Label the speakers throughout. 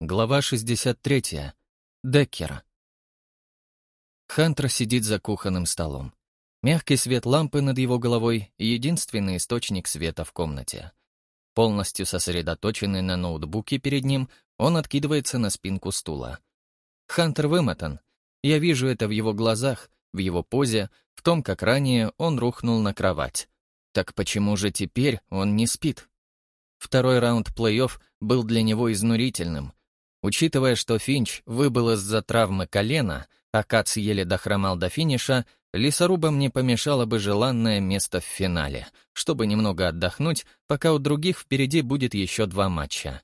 Speaker 1: Глава 63. Деккер. Хантер сидит за кухонным столом. Мягкий свет лампы над его головой — единственный источник света в комнате. Полностью сосредоточенный на ноутбуке перед ним, он откидывается на спинку стула. Хантер вымотан. Я вижу это в его глазах, в его позе, в том, как ранее он рухнул на кровать. Так почему же теперь он не спит? Второй раунд плей-офф был для него изнурительным — Учитывая, что Финч выбыл из-за травмы колена, а Кац еле дохромал до финиша, лесорубам не помешало бы желанное место в финале, чтобы немного отдохнуть, пока у других впереди будет еще два матча.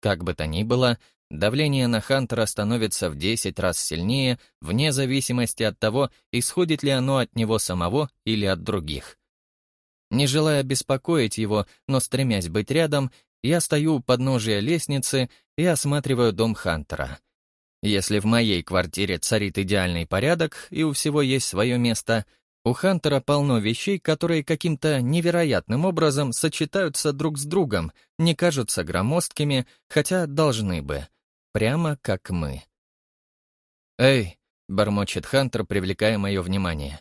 Speaker 1: Как бы то ни было, давление на Хантера становится в 10 раз сильнее, вне зависимости от того, исходит ли оно от него самого или от других. Не желая беспокоить его, но стремясь быть рядом, я стою у подножия лестницы и осматриваю дом Хантера. Если в моей квартире царит идеальный порядок и у всего есть свое место, у Хантера полно вещей, которые каким-то невероятным образом сочетаются друг с другом, не кажутся громоздкими, хотя должны бы. Прямо как мы. «Эй!» — бормочет Хантер, привлекая мое внимание.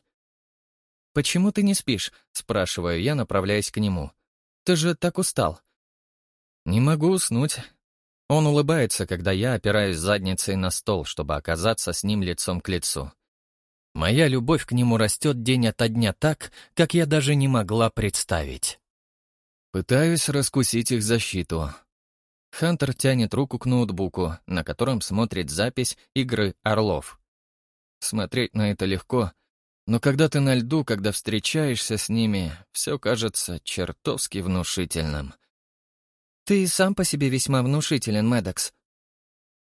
Speaker 1: «Почему ты не спишь?» — спрашиваю я, направляясь к нему. «Ты же так устал. «Не могу уснуть». Он улыбается, когда я опираюсь задницей на стол, чтобы оказаться с ним лицом к лицу. Моя любовь к нему растет день ото дня так, как я даже не могла представить. Пытаюсь раскусить их защиту. Хантер тянет руку к ноутбуку, на котором смотрит запись игры «Орлов». Смотреть на это легко, но когда ты на льду, когда встречаешься с ними, все кажется чертовски внушительным. «Ты сам по себе весьма внушителен, Мэддокс».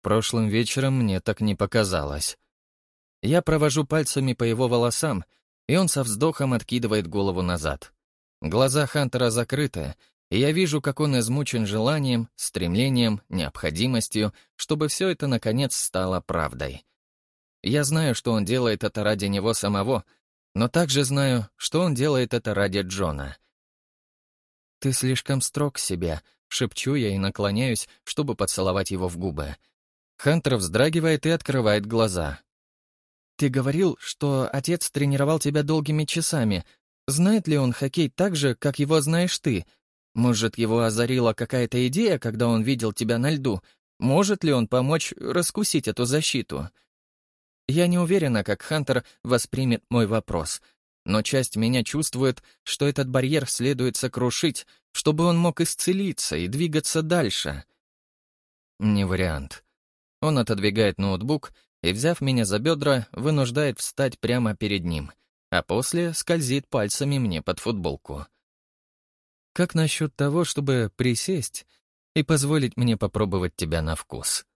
Speaker 1: Прошлым вечером мне так не показалось. Я провожу пальцами по его волосам, и он со вздохом откидывает голову назад. Глаза Хантера закрыты, и я вижу, как он измучен желанием, стремлением, необходимостью, чтобы все это, наконец, стало правдой. Я знаю, что он делает это ради него самого, но также знаю, что он делает это ради Джона. «Ты слишком строг к себе», Шепчу я и наклоняюсь, чтобы поцеловать его в губы. Хантер вздрагивает и открывает глаза. «Ты говорил, что отец тренировал тебя долгими часами. Знает ли он хоккей так же, как его знаешь ты? Может, его озарила какая-то идея, когда он видел тебя на льду? Может ли он помочь раскусить эту защиту?» Я не уверена, как Хантер воспримет мой вопрос, но часть меня чувствует, что этот барьер следует сокрушить, чтобы он мог исцелиться и двигаться дальше. Не вариант. Он отодвигает ноутбук и, взяв меня за бедра, вынуждает встать прямо перед ним, а после скользит пальцами мне под футболку. Как насчет того, чтобы присесть и позволить мне попробовать тебя на вкус?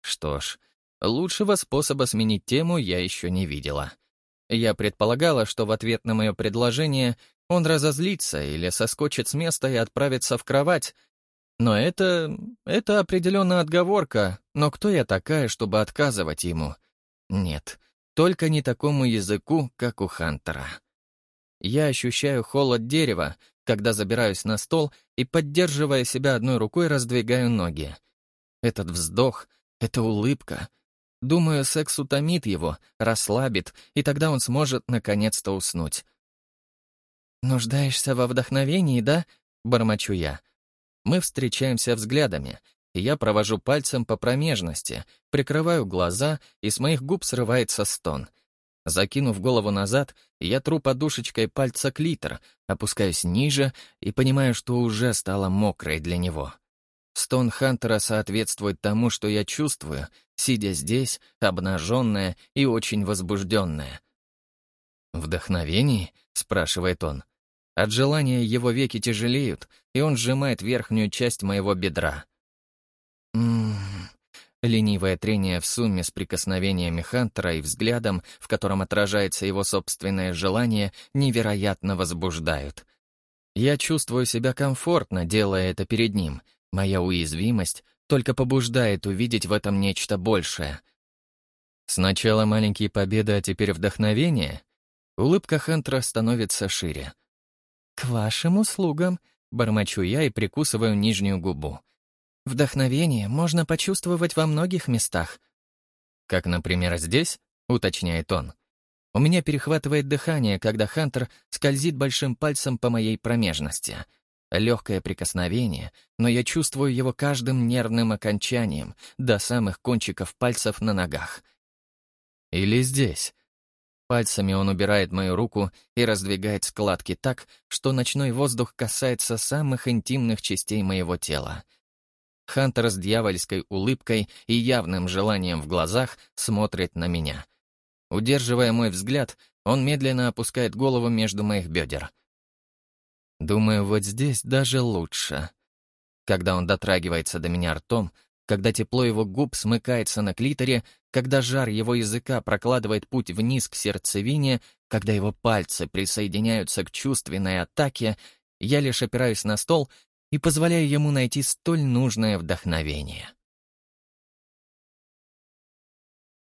Speaker 1: Что ж, лучшего способа сменить тему я еще не видела. Я предполагала, что в ответ на мое предложение он разозлится или соскочит с места и отправится в кровать. Но это... это определенно отговорка. Но кто я такая, чтобы отказывать ему? Нет, только не такому языку, как у Хантера. Я ощущаю холод дерева, когда забираюсь на стол и, поддерживая себя одной рукой, раздвигаю ноги. Этот вздох, эта улыбка. Думаю, секс утомит его, расслабит, и тогда он сможет наконец-то уснуть. «Нуждаешься во вдохновении, да?» — бормочу я. Мы встречаемся взглядами, и я провожу пальцем по промежности, прикрываю глаза, и с моих губ срывается стон. Закинув голову назад, я тру подушечкой пальца клитор, опускаюсь ниже и понимаю, что уже стало мокрой для него. Стон Хантера соответствует тому, что я чувствую, сидя здесь, обнаженная и очень возбужденная. «Вдохновение?» — спрашивает он. От желания его веки тяжелеют, и он сжимает верхнюю часть моего бедра. Ммм... Ленивое трение в сумме с прикосновениями Хантера и взглядом, в котором отражается его собственное желание, невероятно возбуждают. Я чувствую себя комфортно, делая это перед ним. Моя уязвимость только побуждает увидеть в этом нечто большее. Сначала маленькие победы, а теперь вдохновение. Улыбка Хантера становится шире. «К вашим услугам», — бормочу я и прикусываю нижнюю губу. Вдохновение можно почувствовать во многих местах. Как, например, здесь, уточняет он. У меня перехватывает дыхание, когда Хантер скользит большим пальцем по моей промежности. Легкое прикосновение, но я чувствую его каждым нервным окончанием, до самых кончиков пальцев на ногах. Или здесь. Пальцами он убирает мою руку и раздвигает складки так, что ночной воздух касается самых интимных частей моего тела — Хантер с дьявольской улыбкой и явным желанием в глазах смотрит на меня. Удерживая мой взгляд, он медленно опускает голову между моих бедер. Думаю, вот здесь даже лучше. Когда он дотрагивается до меня ртом, когда тепло его губ смыкается на клиторе, когда жар его языка прокладывает путь вниз к сердцевине, когда его пальцы присоединяются к чувственной атаке, я лишь опираюсь на стол и позволяю ему найти столь нужное вдохновение.